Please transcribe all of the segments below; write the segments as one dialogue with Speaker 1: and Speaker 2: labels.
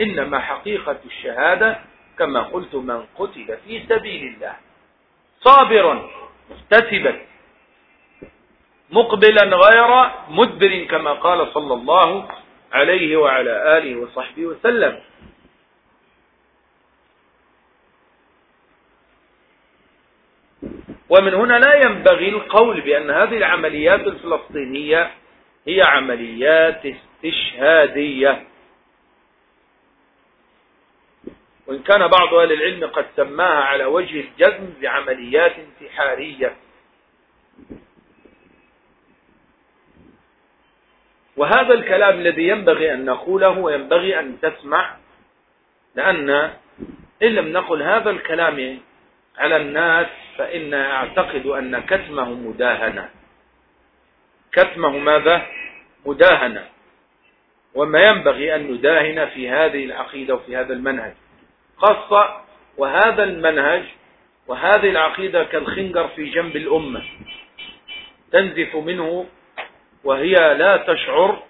Speaker 1: إنما حقيقة الشهادة كما قلت من قتل في سبيل الله. صابرا محتسبا مقبلا غير مدبر كما قال صلى الله عليه وعلى آله وصحبه وسلم. ومن هنا لا ينبغي القول بأن هذه العمليات الفلسطينية هي عمليات استشهادية. وإن كان بعض أهل العلم قد سماها على وجه الجزم بعمليات انتحارية. وهذا الكلام الذي ينبغي أن نقوله وينبغي أن تسمع لأن إن لم نقل هذا الكلام على الناس فإن أعتقد أن كتمه مداهنة. كتمه ماذا؟ مداهنة. وما ينبغي أن نداهن في هذه العقيدة وفي هذا المنهج. خاصة وهذا المنهج وهذه العقيدة كالخنجر في جنب الأمة. تنزف منه وهي لا تشعر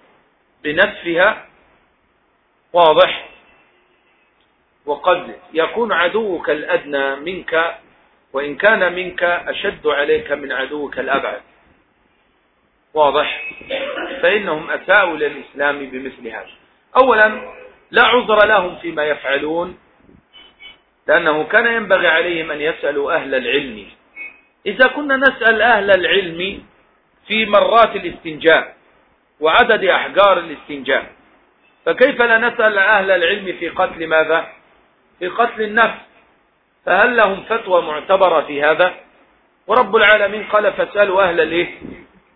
Speaker 1: بنفسها. واضح؟ وقد يكون عدوك الأدنى منك وإن كان منك أشد عليك من عدوك الأبعد. واضح؟ فإنهم أساءوا للإسلام بمثل هذا. أولا لا عذر لهم فيما يفعلون. لأنه كان ينبغي عليهم أن يسألوا أهل العلم. إذا كنا نسأل أهل العلم في مرات الاستنجاء وعدد أحجار الاستنجاء فكيف لا نسأل أهل العلم في قتل ماذا؟ في قتل النفس. فهل لهم فتوى معتبرة في هذا؟ ورب العالمين قال فاسألوا أهل الإيه؟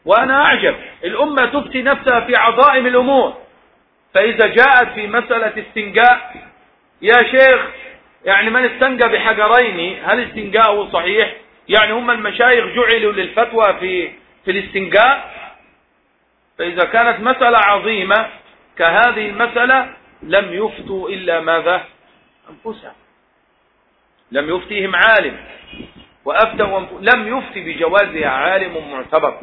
Speaker 1: وأنا أعجب. الأمة تفتي نفسها في عظائم الأمور. فإذا جاءت في مسألة استنجاء يا شيخ يعني من استنجى بحجرين هل استنجاءه صحيح؟ يعني هم المشايخ جعلوا للفتوى في في الاستنجاء؟ فإذا كانت مسألة عظيمة كهذه المسألة لم يفتوا إلا ماذا؟ أنفسهم. لم يفتيهم عالم. وأفتوا لم يفتي بجوازها عالم معتبر.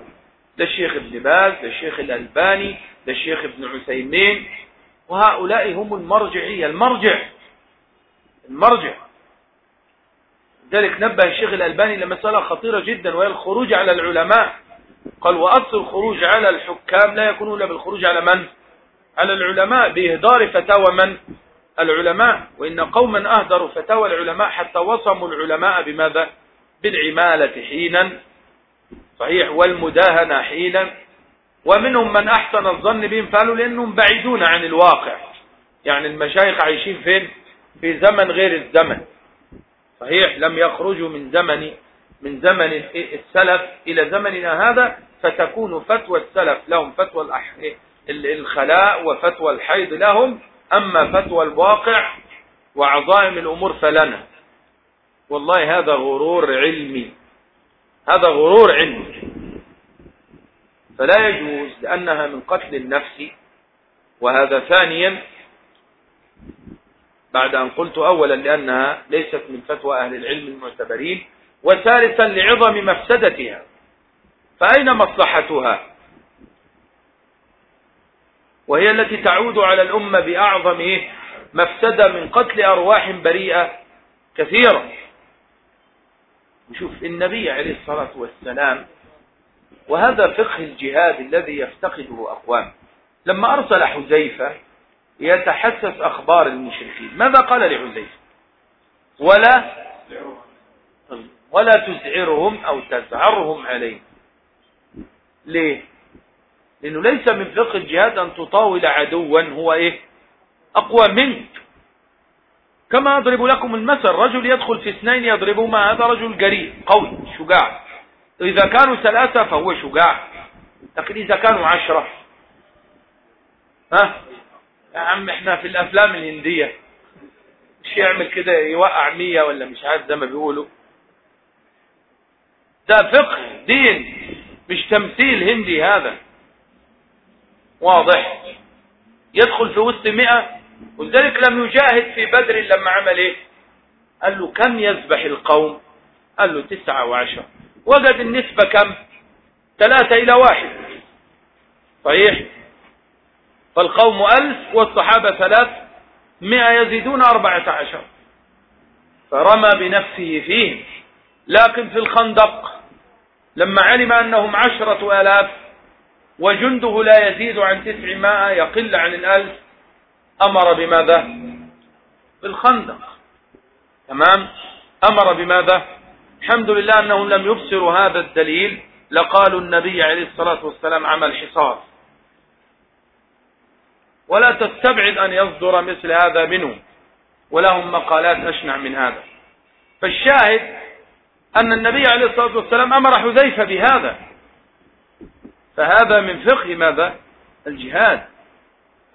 Speaker 1: ده الشيخ ابن باز ده الشيخ الألباني ده الشيخ ابن عثيمين. وهؤلاء هم المرجعية المرجع. المرجع. ذلك نبه الشيخ الألباني لمسألة خطيرة جدا وهي الخروج على العلماء. قال وأصل الخروج على الحكام لا يكون إلا بالخروج على من؟ على العلماء بإهدار فتاوى من؟ العلماء. وإن قوما أهدروا فتاوى العلماء حتى وصموا العلماء بماذا؟ بالعمالة حينا. صحيح والمداهنة حينا. ومنهم من أحسن الظن بهم فعلوا لأنهم بعيدون عن الواقع. يعني المشايخ عايشين فين؟ في زمن غير الزمن. صحيح لم يخرجوا من زمن من زمن السلف إلى زمننا هذا فتكون فتوى السلف لهم فتوى الخلاء وفتوى الحيض لهم أما فتوى الواقع وعظائم الأمور فلنا. والله هذا غرور علمي. هذا غرور علمي. فلا يجوز لأنها من قتل النفس. وهذا ثانيا بعد أن قلت أولا لأنها ليست من فتوى أهل العلم المعتبرين وثالثا لعظم مفسدتها. فأين مصلحتها؟ وهي التي تعود على الأمة بأعظم إيه؟ مفسدة من قتل أرواح بريئة كثيرة. نشوف النبي عليه الصلاة والسلام وهذا فقه الجهاد الذي يفتقده أقوام. لما أرسل حذيفة يتحسس أخبار المشركين. ماذا قال لحذيفة؟ ولا ولا تزعرهم أو تزعرهم عليه ليه؟ لأنه ليس من فقه الجهاد أن تطاول عدوا هو إيه؟ أقوى منك. كما أضرب لكم المثل رجل يدخل في اثنين يضربهما هذا رجل جريء قوي شجاع. إذا كانوا ثلاثة فهو شجاع. لكن إذا كانوا عشرة ها؟ يا عم إحنا في الأفلام الهندية. مش يعمل كده يوقع مية ولا مش عارف زي ما بيقولوا. ده فقه دين. مش تمثيل هندي هذا. واضح. يدخل في وسط مئة ولذلك لم يجاهد في بدر لما عمل إيه؟ قال له كم يذبح القوم؟ قال له تسعة وعشرة. وجد النسبة كم؟ ثلاثة إلى واحد. صحيح؟ فالقوم ألف والصحابة ثلاث مئة يزيدون أربعة عشر. فرمى بنفسه فيه. لكن في الخندق لما علم أنهم عشرة آلاف وجنده لا يزيد عن تسعمائة يقل عن الألف أمر بماذا؟ بالخندق. تمام؟ أمر بماذا؟ الحمد لله أنهم لم يبصروا هذا الدليل لقالوا النبي عليه الصلاة والسلام عمل حصار. ولا تستبعد أن يصدر مثل هذا منه ولهم مقالات أشنع من هذا. فالشاهد أن النبي عليه الصلاة والسلام أمر حذيفة بهذا. فهذا من فقه ماذا؟ الجهاد.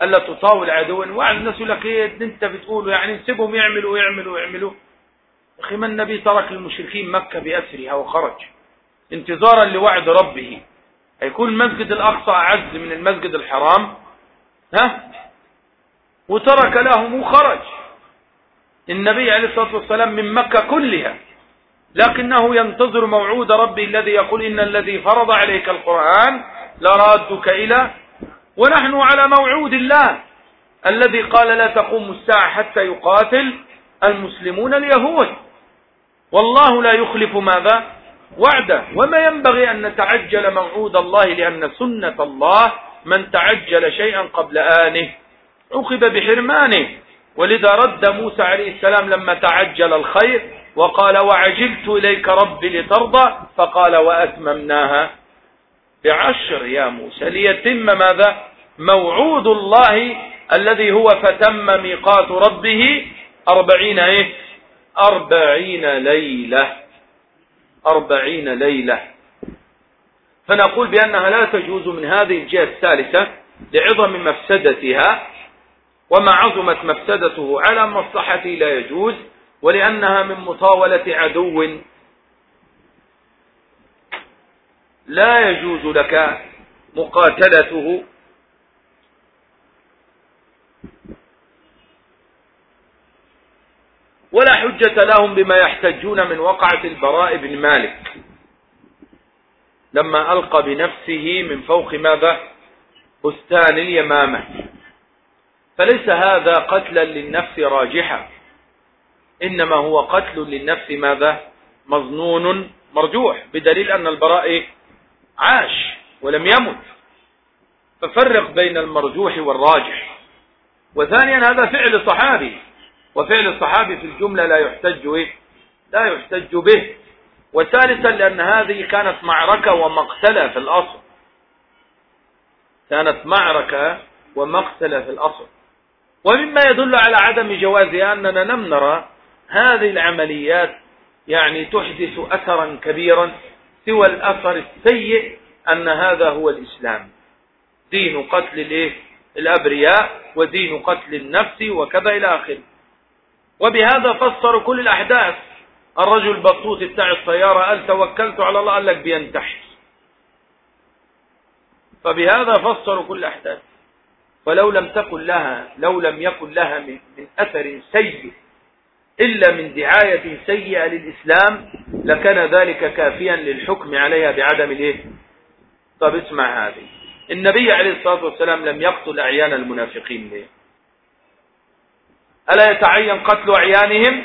Speaker 1: ألا تطاول عدوا. وعلى الناس يقول لك إيه أنت بتقول يعني نسيبهم يعملوا ويعملوا ويعملوا أخي ما النبي ترك المشركين مكة بأسرها وخرج. انتظارا لوعد ربه. هيكون المسجد الأقصى أعز من المسجد الحرام؟ ها؟ وترك لهم وخرج. النبي عليه الصلاة والسلام من مكة كلها. لكنه ينتظر موعود ربي الذي يقول إن الذي فرض عليك القرآن لرادك إلى ونحن على موعود الله. الذي قال لا تقوم الساعة حتى يقاتل المسلمون اليهود. والله لا يخلف ماذا؟ وعده. وما ينبغي أن نتعجل موعود الله لأن سنة الله من تعجل شيئا قبل آنه عقب بحرمانه. ولذا رد موسى عليه السلام لما تعجل الخير وقال وعجلت إليك ربي لترضى فقال وأتممناها بعشر يا موسى ليتم ماذا؟ موعود الله الذي هو فتم ميقات ربه أربعين إيه؟ أربعين ليلة. أربعين ليلة. فنقول بأنها لا تجوز من هذه الجهة الثالثة لعظم مفسدتها وما عظمت مفسدته على مصلحته لا يجوز ولأنها من مطاولة عدو. لا يجوز لك مقاتلته. ولا حجة لهم بما يحتجون من وقعة البراء بن مالك. لما ألقى بنفسه من فوق ماذا؟ بستان اليمامة. فليس هذا قتلا للنفس راجحا إنما هو قتل للنفس ماذا؟ مظنون مرجوح بدليل أن البراء عاش ولم يمت. ففرق بين المرجوح والراجح. وثانيا هذا فعل صحابي وفعل الصحابي في الجملة لا يحتج إيه؟ لا يحتج به. وثالثا لأن هذه كانت معركة ومقتلة في الأصل. كانت معركة ومقتلة في الأصل. ومما يدل على عدم جوازها أننا لم نرى هذه العمليات يعني تحدث أثرا كبيرا سوى الأثر السيء أن هذا هو الإسلام. دين قتل الأبرياء ودين قتل النفس وكذا إلى آخره. وبهذا فسر كل الأحداث. الرجل بطوط بتاع السيارة قال توكلت على الله قال لك بينتحر. فبهذا فسروا كل الأحداث فلو لم تكن لها لو لم يكن لها من, من أثر سيء إلا من دعاية سيئة للإسلام لكان ذلك كافيا للحكم عليها بعدم الإيه؟ طب اسمع هذه. النبي عليه الصلاة والسلام لم يقتل أعيان المنافقين ليه؟ ألا يتعين قتل أعيانهم؟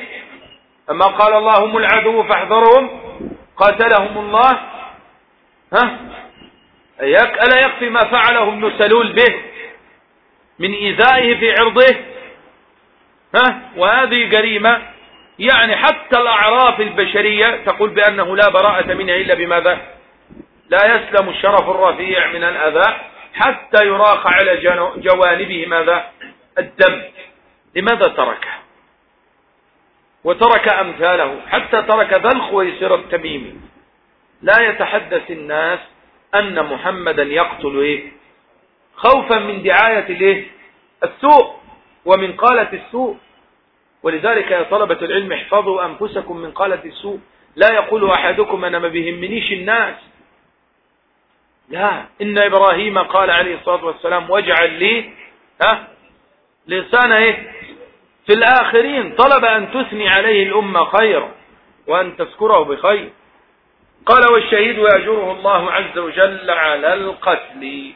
Speaker 1: أما قال الله هم العدو فاحذرهم. قاتلهم الله. ها؟ ألا يكفي ما فعله ابن سلول به من إيذائه في عرضه؟ ها؟ وهذه جريمة. يعني حتى الأعراف البشرية تقول بأنه لا براءة منها إلا بماذا؟ لا يسلم الشرف الرفيع من الأذى حتى يراق على جوانبه ماذا؟ الدم. لماذا تركه؟ وترك أمثاله حتى ترك ذا الخويسر التميمي لا يتحدث الناس أن محمدا يقتل إيه؟ خوفا من دعاية الإيه السوء ومن قالة السوء. ولذلك يا طلبة العلم احفظوا أنفسكم من قالة السوء. لا يقول أحدكم أنا ما بهمنيش الناس. لا إن إبراهيم قال عليه الصلاة والسلام واجعل لي ها لسان إيه؟ في الآخرين طلب أن تثني عليه الأمة خيرا وأن تذكره بخير. قال والشهيد يأجره الله عز وجل على القتل.